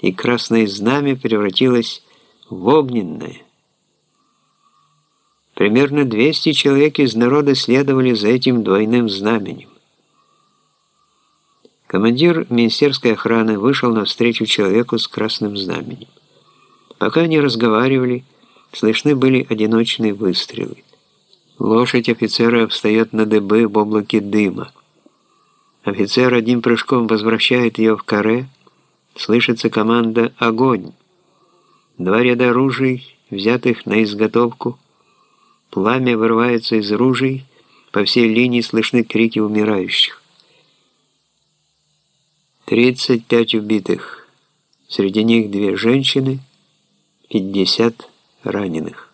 и красное знамя превратилось в огненное. Примерно 200 человек из народа следовали за этим двойным знаменем. Командир министерской охраны вышел навстречу человеку с красным знаменем. Пока они разговаривали, слышны были одиночные выстрелы. Лошадь офицера встает на дыбы в облаке дыма. Офицер одним прыжком возвращает ее в каре. Слышится команда «Огонь!». Два ряда ружей, взятых на изготовку. Пламя вырывается из ружей. По всей линии слышны крики умирающих. 35 убитых. Среди них две женщины, 50 раненых.